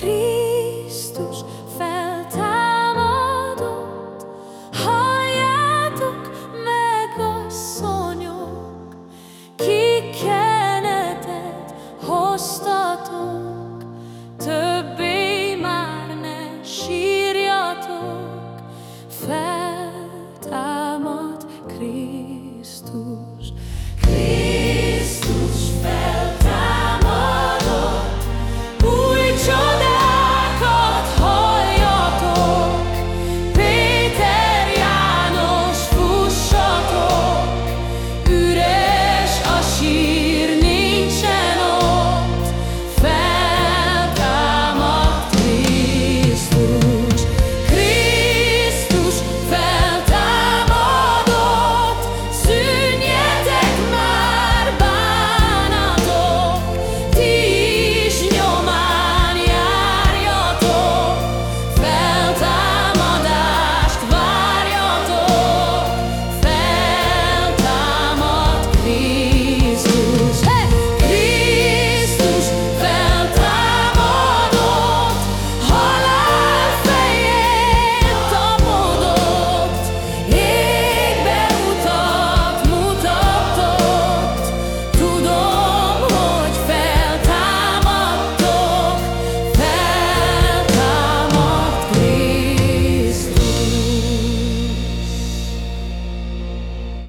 Krisztus feltámadott, halljátok meg asszonyok, ki kenetet hoztatok, többé már ne sírjatok, feltámad Krisztus. Krisztus.